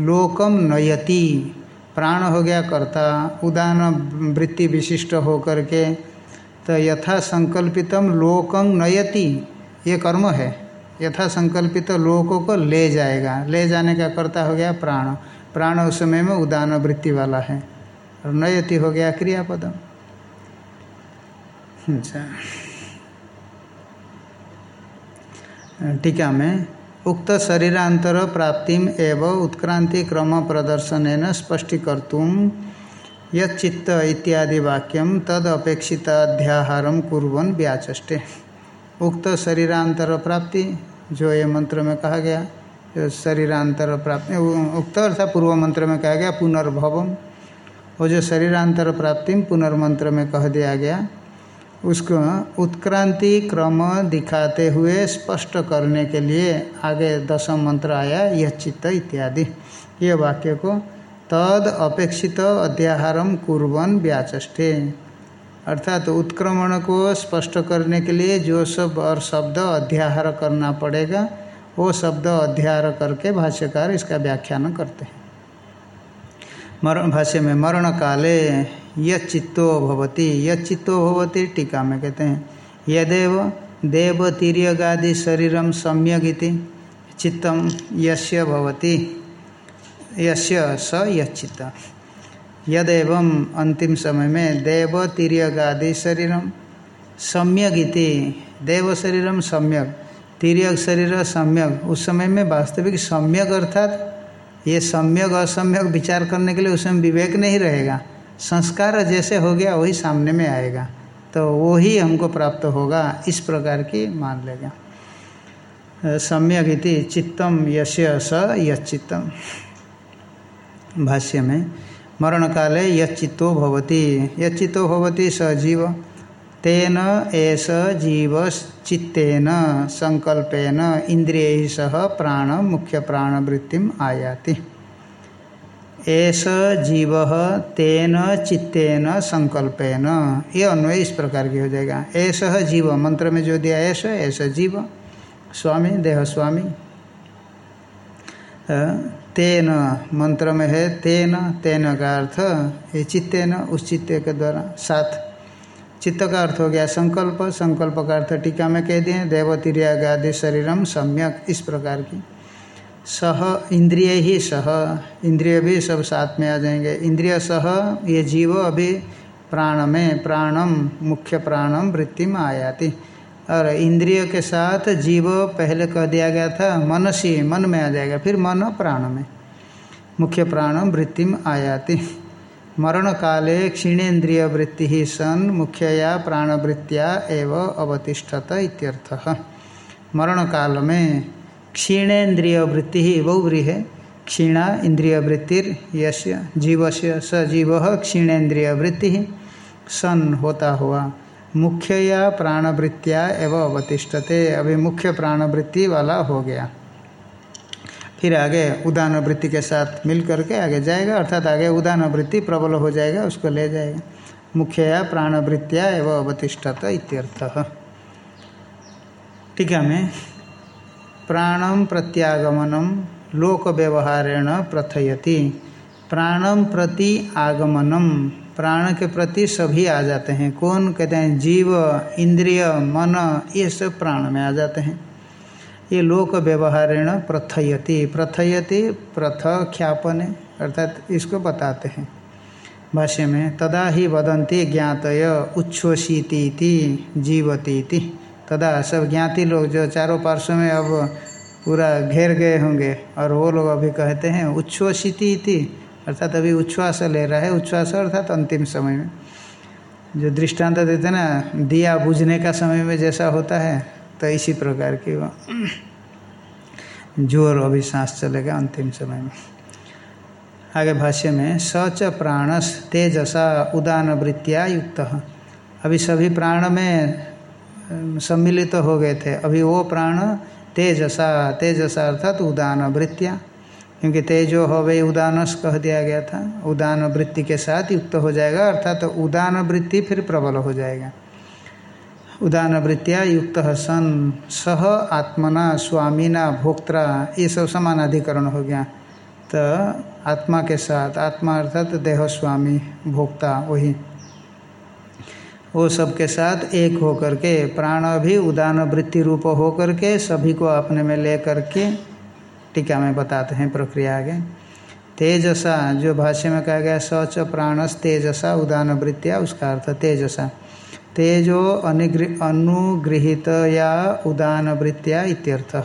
लोकम नयति। प्राण हो गया कर्ता। उदान वृत्ति विशिष्ट होकर के। तो यथा संकल्पितम लोकं नयति। ये कर्म है। यथा संकल्पित लोकों को ले जाएगा। ले जाने का कर्ता हो गया प्राण। प्राण उस समय में उदान वृत्ति वाला है। और नयति हो गया क्रियापदम अच्छा। टीका में, उक्त शरीरांतर प्राप्ति एवं उत्क्रांति क्रम प्रदर्शन स्पष्टीकर्तुम यच्चित्त इत्यादि वाक्यम तद अपेक्षिताध्याहार कुरन व्याचष्टे उक्त शरीरांतर प्राप्ति, जो ये मंत्र में कहा गया जो शरीरांतर प्राप्ति उक्त अर्थात पूर्व मंत्र में कहा गया पुनर्भवम। वो जो शरीरांतर प्राप्ति पुनर्मंत्र में कह दिया गया, उसको उत्क्रांति क्रम दिखाते हुए स्पष्ट करने के लिए आगे दसम मंत्र आया, यह चित्त इत्यादि। ये वाक्य को तद अपेक्षित अध्याहारम कुर्वन व्याचे अर्थात तो उत्क्रमण को स्पष्ट करने के लिए जो सब और शब्द अध्याहार करना पड़ेगा, वो शब्द अध्याहार करके भाष्यकार इसका व्याख्यान करते हैं। मरण, भाष्य में, मरण काले यचित्तो भवती यचित्तो भवती, टीका में कहते हैं, यदेव देव तीर्यगादि शरीरम सम्यगिति चित्तम यस्य भवती, यस्य स यचित्त यदेव अंतिम समय में देव तीर्यगादि शरीरम सम्यगिति देव शरीरम सम्यक तीर्यक शरीर सम्यक उस समय में वास्तविक सम्यक अर्थात ये सम्यक असम्यक विचार करने के लिए उसमें विवेक नहीं रहेगा। संस्कार जैसे हो गया, वही सामने में आएगा। तो वही हमको प्राप्त होगा, इस प्रकार की मान लेगा। सम्यक इति चित्तम यश स यच्चित्तम। भाष्य में मरण काले यच्चित्तो भवति। यच्चित्तो भवति स जीव। तेन एष जीव चित्तेन संकल्पेन इंद्रिय सह प्राण मुख्य प्राणवृत्तिम आयाति। एस जीव तेन चित्तेन संकल्पेन। ये अन्वय इस प्रकार की हो जाएगा। ऐस जीव, मंत्र में जो दिया ऐसा ऐसा जीव। स्वामी देह स्वामी तेन मंत्र में है तेन तेन का अर्थ ये चित्तेन, उस चित्ते के द्वारा साथ। चित्त का अर्थ हो गया संकल्प संकल्प का अर्थ टीका में कह दिए, देवतिरियागादि शरीरम सम्यक, इस प्रकार की। सह इंद्रिय ही सह, इंद्रिय भी सब साथ में आ जाएँगे। इंद्रिय सह, ये जीव अभी प्राण में प्राणम, मुख्य प्राणम वृत्ति में आयाति। और इंद्रिय के साथ जीव पहले कह दिया गया था मनसी मन में आ जाएगा, फिर मन प्राण में। मुख्य प्राण वृत्ति में आयाति। मरण काले क्षीणेन्द्रिय वृत्ति ही सन, मुख्यया प्राणवृत्तिया एव अवतिष्ठत इत्यर्थः। मरण काल में क्षीणेन्द्रिय वृत्ति ही बहुव्री क्षीणा इंद्रिय वृत्तिर यश जीव से सजीव क्षीणेन्द्रिय वृत्ति सन होता हुआ। मुख्य या प्राणवृत्तिया एवं अवतिष्ठते। अभी मुख्य प्राणवृत्ति वाला हो गया। फिर आगे उदान वृत्ति के साथ मिल करके आगे जाएगा, अर्थात आगे उदान वृत्ति प्रबल हो जाएगा, उसको ले जाएगा। मुख्य या प्राणवृत्तिया एवं अवतिष्ठत इत्यर्थ। टीका में प्राणम प्रत्यागमनम लोक व्यवहारेण प्रथयति। प्राणम प्रति आगमनम प्राण के प्रति सभी आ जाते हैं। कौन कहते हैं? जीव, इंद्रिय, मन, ये सब प्राण में आ जाते हैं। ये लोक व्यवहारेण प्रथयति। प्रथयति, प्रथ ख्यापन, अर्थात इसको बताते हैं। भाष्य में, तदा ही वदंती ज्ञातय उच्छ्वसीति जीवती तदा सब ज्ञाति लोग जो चारों पार्श्व में अब पूरा घेर गए होंगे, और वो लोग अभी कहते हैं उच्छ्वसिति अर्थात अभी उच्छ्वास ले रहा है। उच्छ्वास अर्थात अंतिम समय में। जो दृष्टांत देते ना, दिया बुझने का समय में जैसा होता है तो इसी प्रकार की वो ज़ोर अभी सांस चलेगा अंतिम समय में। आगे भाष्य में, सच प्राणस तेजसा उदान वृत्तिया युक्त। अभी सभी प्राण में सम्मिलित तो हो गए थे। अभी वो प्राण तेजसा तेजसा अर्थात उदान वृत्तियाँ। क्योंकि तेजो हो गई, उदानस कह दिया गया था। उदान वृत्ति के साथ युक्त हो जाएगा, अर्थात तो उदान वृत्ति फिर प्रबल हो जाएगा। उदान वृत्तिया युक्त सन, सह, आत्मना, स्वामीना भोक्ता ये सब समान अधिकरण हो गया। तो आत्मा के साथ, आत्मा अर्थात तो देह स्वामी भोक्ता, वही। वो सबके साथ एक होकर के, प्राण भी उदान वृत्ति रूप होकर के, सभी को अपने में ले करके टीका में बताते हैं प्रक्रिया आगे। तेजसा, जो भाष्य में कहा गया, सच प्राणस तेजसा उदान वृत्तिया उसका अर्थ तेजसा। तेजो अनुगृह अनुगृहित या उदान वृत्तिया इत्यर्थ।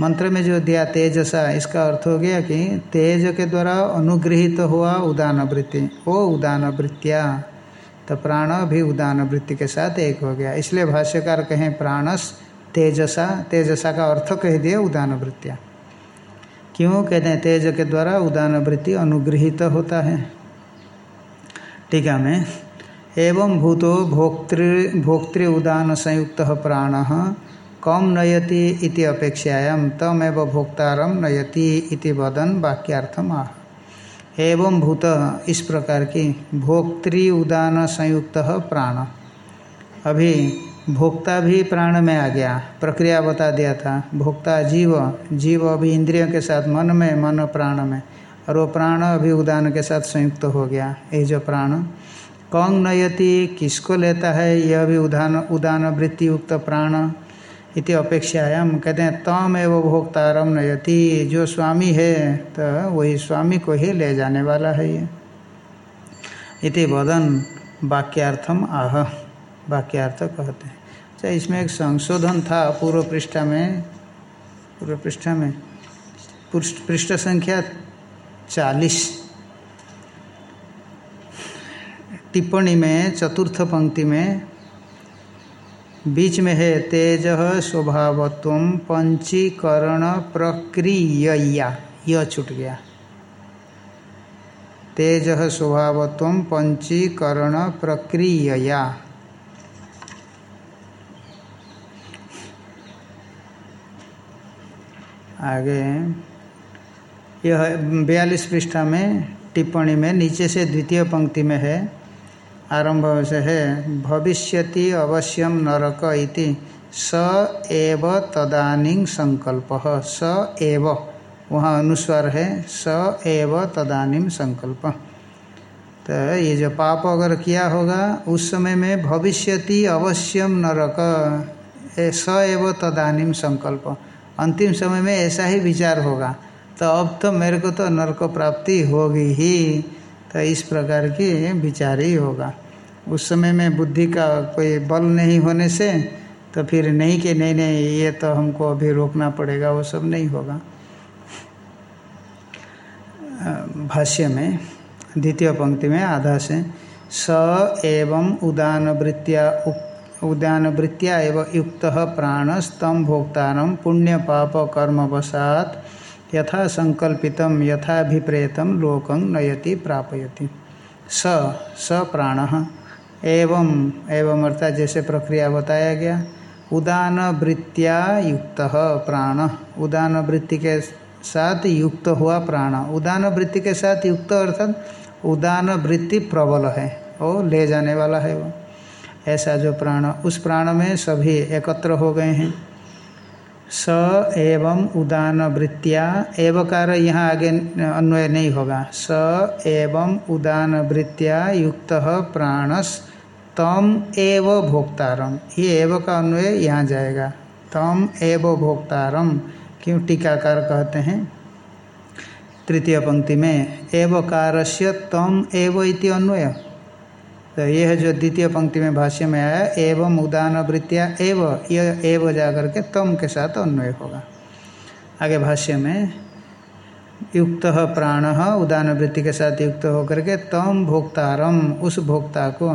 मंत्र में जो दिया तेजसा, इसका अर्थ हो गया कि तेज के द्वारा अनुगृहित हुआ उदान वृत्ति वो उदान वृत्तिया तो प्राण भी उदान वृत्ति के साथ एक हो गया। इसलिए भाष्यकार कहें प्राणस तेजसा तेजसा का अर्थ कह दिए उदान वृत्तियाँ क्यों कहते हैं? तेज के द्वारा उदान वृत्ति अनुगृहित होता है। टीका में एवं भूतो भोक्तृ भोक्तृ उदान संयुक्त प्राण कम नयति इति अपेक्षायाम तमेव भोक्तारम नयति इति वदन वाक्यार्थम आह एवं भूत, इस प्रकार की भोक्तृ उदान संयुक्त प्राण। अभी भोक्ता भी प्राण में आ गया। प्रक्रिया बता दिया था। भोक्ता जीव जीव अभी इंद्रियों के साथ मन में, मन प्राण में। और वो प्राण अभी उदान के साथ संयुक्त हो गया। ये जो प्राण, कौन नयति, किसको लेता है यह भी उदान उदान वृत्ति युक्त प्राण इति अपेक्षा अपेक्षायाम। कहते हैं, तम एवं भोक्तारम नयति, जो स्वामी है तो वही स्वामी को ही ले जाने वाला है ये। इति वदन वाक्यार्थम आह। वाक्यार्थ कहते हैं। अच्छा इसमें एक संशोधन था पूर्व पृष्ठा में। पूर्व पृष्ठा में। पृष्ठ संख्या चालीस। टिप्पणी में, चतुर्थ पंक्ति में, बीच में है, तेज स्वभावत्व पंचीकरण प्रक्रिया यह छूट गया। तेज स्वभावत्व पंचीकरण प्रक्रिया आगे यह बयालीस पृष्ठा में टिप्पणी में, नीचे से द्वितीय पंक्ति में है। आरंभ से है, भविष्यति अवश्यम नरक इति स एव तदानी संकल्प। स एव, वहाँ अनुस्वार है, स एव तदानीम संकल्प। तो ये जो पाप अगर किया होगा, उस समय में भविष्यति अवश्यम नरक स एव तदानीम संकल्प। अंतिम समय में ऐसा ही विचार होगा। तो अब तो मेरे को तो नरक प्राप्ति होगी ही। तो इस प्रकार की विचार ही होगा। उस समय में बुद्धि का कोई बल नहीं होने से तो फिर नहीं कि नहीं नहीं, ये तो हमको अभी रोकना पड़ेगा, वो सब नहीं होगा। भाष्य में, द्वितीय पंक्ति में आधा से, स एवं उदान वृत्तिया उदान वृत्तिया एवं युक्त प्राण स्तम भोक्तारम पुण्य पाप कर्म वसात यथा संकल्पितम यथाभिप्रेतम लोकं नयति प्रापयति। स स प्राण। एवं एवं अर्थात जैसे प्रक्रिया बताया गया। उदान वृत्तिया युक्त प्राण। उदान वृत्ति के साथ युक्त हुआ प्राण। उदान वृत्ति के साथ युक्त अर्थात उदान वृत्ति प्रबल है वो ले जाने वाला है वो। ऐसा जो प्राण, उस प्राण में सभी एकत्र हो गए हैं। स एवं उदान वृत्तिया, एवकार यहाँ आगे अन्वय नहीं होगा। स एवं उदान वृत्तिया युक्त प्राणस, तम एव भोक्तारम। ये एव का अन्वय यहाँ जाएगा। तम एव भोक्तारम, क्यों टीकाकार कहते हैं? तृतीय पंक्ति में एवकार से तम एव इति अन्वय। तो यह जो द्वितीय पंक्ति में भाष्य में आया, एवं उदान वृत्तिया एव यह एव जाकर के तम के साथ अन्वय होगा। आगे भाष्य में, युक्त प्राण उदान वृत्ति के साथ युक्त होकर के तम भोक्तारम, उस भोक्ता को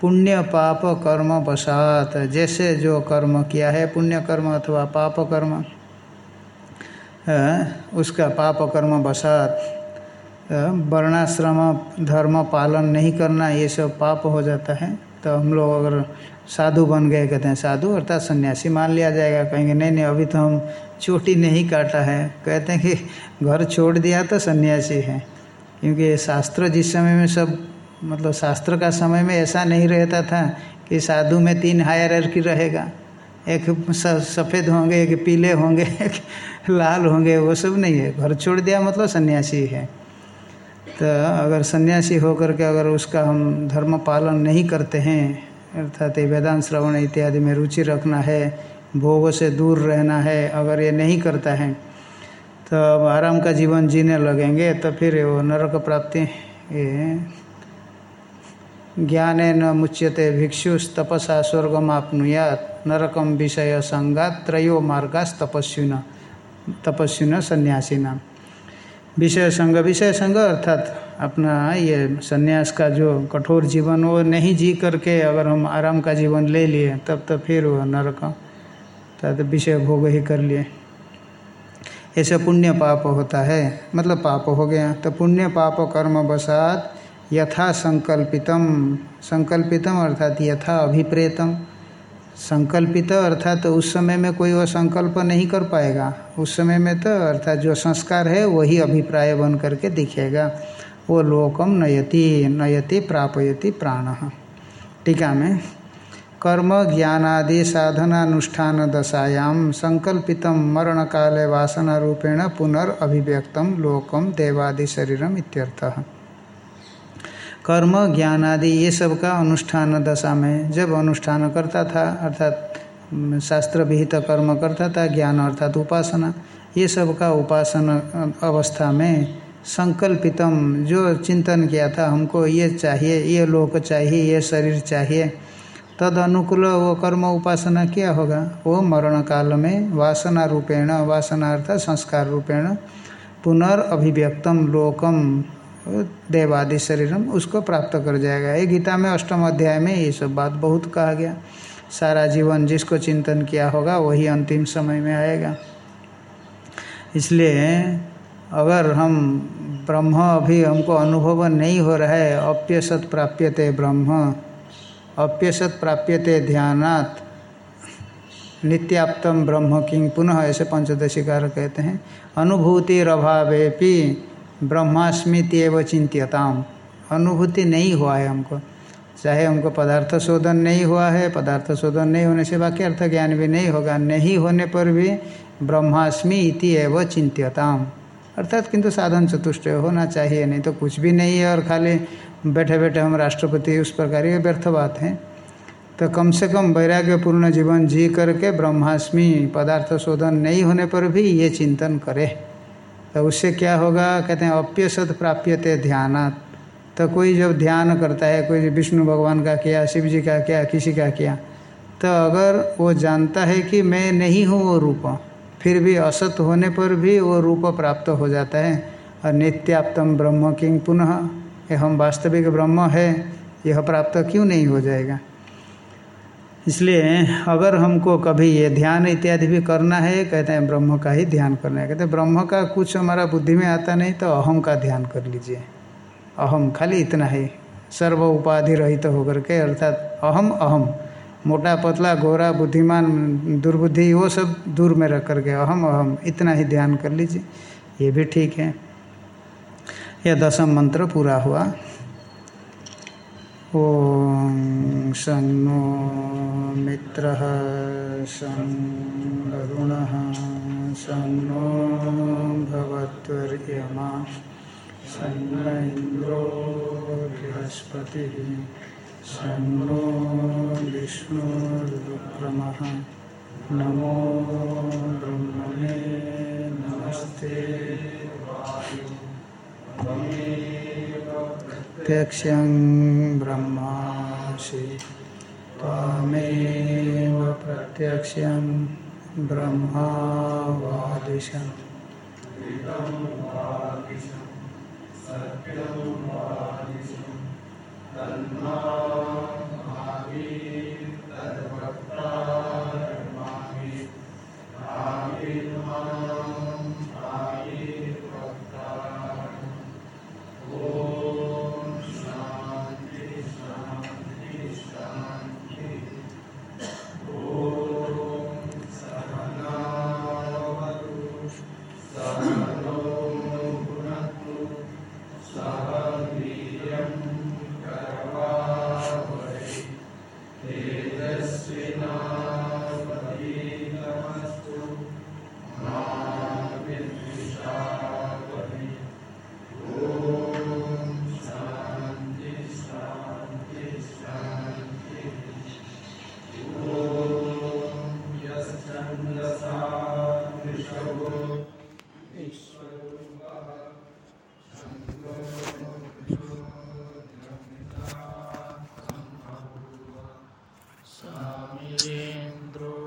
पुण्य, पाप, कर्म बसात जैसे जो कर्म किया है, पुण्य कर्म अथवा पाप कर्म उसका पाप, कर्म बसात वर्णाश्रम, धर्म पालन नहीं करना, ये सब पाप हो जाता है। तो हम लोग अगर साधु बन गए, कहते हैं साधु, अर्थात सन्यासी मान लिया जाएगा। कहेंगे, नहीं नहीं, अभी तो हम चोटी नहीं काटा है। कहते हैं कि, घर छोड़ दिया तो सन्यासी है। क्योंकि शास्त्र जिस समय में सब मतलब शास्त्र का समय में ऐसा नहीं रहता था कि साधु में तीन हायर की रहेगा। एक सफ़ेद होंगे, एक पीले होंगे, एक लाल होंगे, वो सब नहीं है। घर छोड़ दिया मतलब सन्यासी है। तो अगर सन्यासी होकर के अगर उसका हम धर्म पालन नहीं करते हैं, अर्थात ये वेदांत, श्रवण इत्यादि में रुचि रखना है, भोग से दूर रहना है, अगर ये नहीं करता है तो अब आराम का जीवन जीने लगेंगे तो फिर वो नरक प्राप्ति, ये ज्ञान न मुच्यते भिक्षु तपसा स्वर्गम आपनुयात नरकम विषय संगात त्रयो मार्गास तपस्विन तपस्विन सन्यासी नाम विषय संग विषय संग अर्थात अपना ये सन्यास का जो कठोर जीवन, वो नहीं जी करके अगर हम आराम का जीवन ले लिए, तब तो फिर वो नरक, तब विषय भोग ही कर लिए। ऐसे पुण्य पाप होता है। मतलब पाप हो गया। तो पुण्य पाप कर्म बसात यथा संकल्पितम। संकल्पितम अर्थात यथा अभिप्रेतम। संकल्पित, अर्थात तो उस समय में कोई वह संकल्प नहीं कर पाएगा। उस समय में तो अर्थात जो संस्कार है, वही अभिप्राय बन करके दिखेगा। वो लोकम नयति नयति प्रापयति प्राण। टीका में। कर्म, ज्ञानादि, साधनानुष्ठान दशायाम संकल्पित मरण काले वासना रूपेण पुनर्अभिव्यक्तम लोकम देवादि शरीरम इत्यर्थः। कर्म, ज्ञान आदि, ये सब का अनुष्ठान दशा में जब अनुष्ठान करता था, अर्थात शास्त्र विहित कर्म करता था, ज्ञान अर्थात उपासना, ये सब का उपासना अवस्था में संकल्पितम जो चिंतन किया था, हमको ये चाहिए, ये लोक चाहिए, ये शरीर चाहिए तद अनुकूल वो कर्म उपासना किया होगा। वो मरण काल में वासना रूपेण, वासना अर्थात संस्कार रूपेण पुनर्अभिव्यक्तम लोकम देवादि शरीरम, उसको प्राप्त कर जाएगा। ये गीता में अष्टम अध्याय में ये सब बात बहुत कहा गया। सारा जीवन जिसको चिंतन किया होगा, वही अंतिम समय में आएगा। इसलिए अगर हम ब्रह्म अभी हमको अनुभव नहीं हो रहा है अप्यसत प्राप्यते ब्रह्म अप्यसत प्राप्यते ध्यानात् नित्याप्तम ब्रह्म किंग पुनः ऐसे पंचदशिकार कहते हैं। अनुभूतिरभावेपि ब्रह्मास्मित एवं चिंत्यताम अनुभूति नहीं हुआ है हमको। चाहे हमको पदार्थ शोधन नहीं हुआ है, पदार्थ शोधन नहीं होने से बाकी अर्थ ज्ञान भी नहीं होगा। नहीं होने पर भी ब्रह्मास्मि इति एवं चिंत्यताम अर्थात किंतु साधन चतुष्ट होना चाहिए, नहीं तो कुछ भी नहीं है और खाली बैठे बैठे हम राष्ट्रपति उस प्रकार ये व्यर्थ बात है। तो कम से कम वैराग्यपूर्ण जीवन जी करके ब्रह्मास्मि पदार्थ शोधन नहीं होने पर भी ये चिंतन करे। तो उससे क्या होगा? कहते हैं, अप्यसत प्राप्यते ध्यानात। तो कोई जब ध्यान करता है, कोई विष्णु भगवान का किया, शिव जी का किया, किसी का किया तो अगर वो जानता है कि मैं नहीं हूँ वो रूप, फिर भी असत होने पर भी वो रूप प्राप्त हो जाता है। और नित्याप्तम ब्रह्म किंग पुनः? ये हम वास्तविक ब्रह्म है, यह प्राप्त क्यों नहीं हो जाएगा? इसलिए अगर हमको कभी ये ध्यान इत्यादि भी करना है, कहते हैं ब्रह्म का ही ध्यान करना है। कहते हैं ब्रह्म का कुछ हमारा बुद्धि में आता नहीं तो अहम का ध्यान कर लीजिए। अहम खाली इतना ही। सर्व उपाधि रहित तो होकर के, अर्थात अहम अहम। मोटा, पतला, गोरा, बुद्धिमान, दुर्बुद्धि, वो सब दूर में रख करके अहम अहम, इतना ही ध्यान कर लीजिए। ये भी ठीक है। यह दसम मंत्र पूरा हुआ। ॐ शं नो मित्रः शं वरुणः शं नो भवत्वर्यमा शं इन्द्रो बृहस्पतिः शं नो विष्णुरुक्रमः नमो ब्रह्मणे नमस्ते। वायु प्रत्यक्षं ब्रह्मासि त्वामेव प्रत्यक्षं ब्रह्मावादिशम्। तन्मा